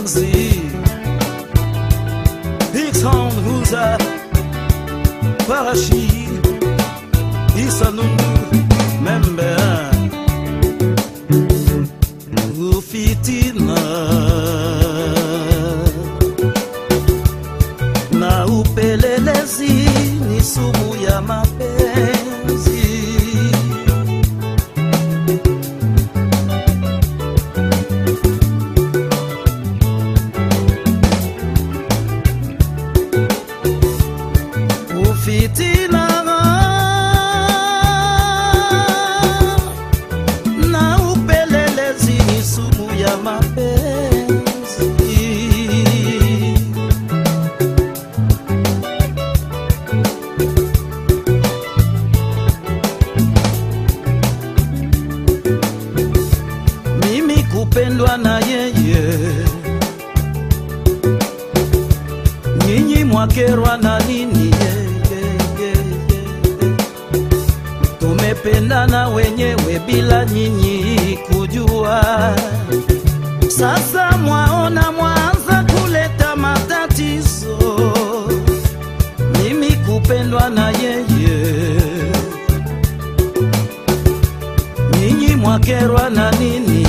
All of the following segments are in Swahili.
willen zien. Ik hand huza parashi isanundu membea. Ufitini Ufitina na upelelezi ni sumu ya mapenzi. mimi kupendwa na yeye, nyinyi mwakerwa na nini? Tumependana wenyewe bila nyinyi kujua. Sasa mwaona mwanza kuleta matatizo, mimi kupendwa na yeye nyinyi mwakerwa na nini?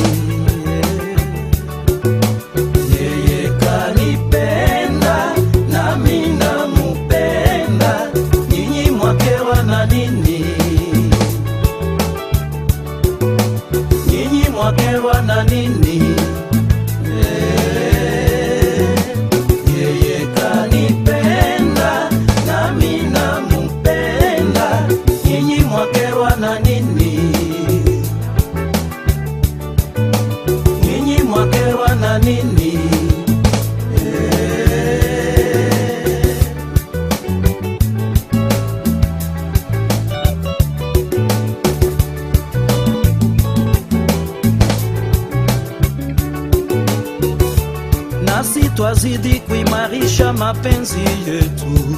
Twazidi kuimarisha mapenzi yetu,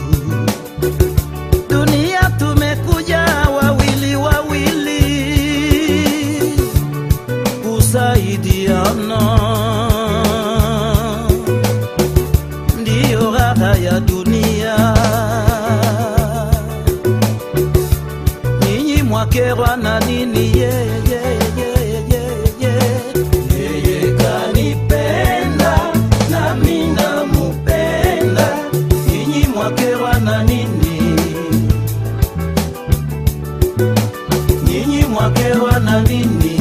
Nyinyi mwakerwa na nini?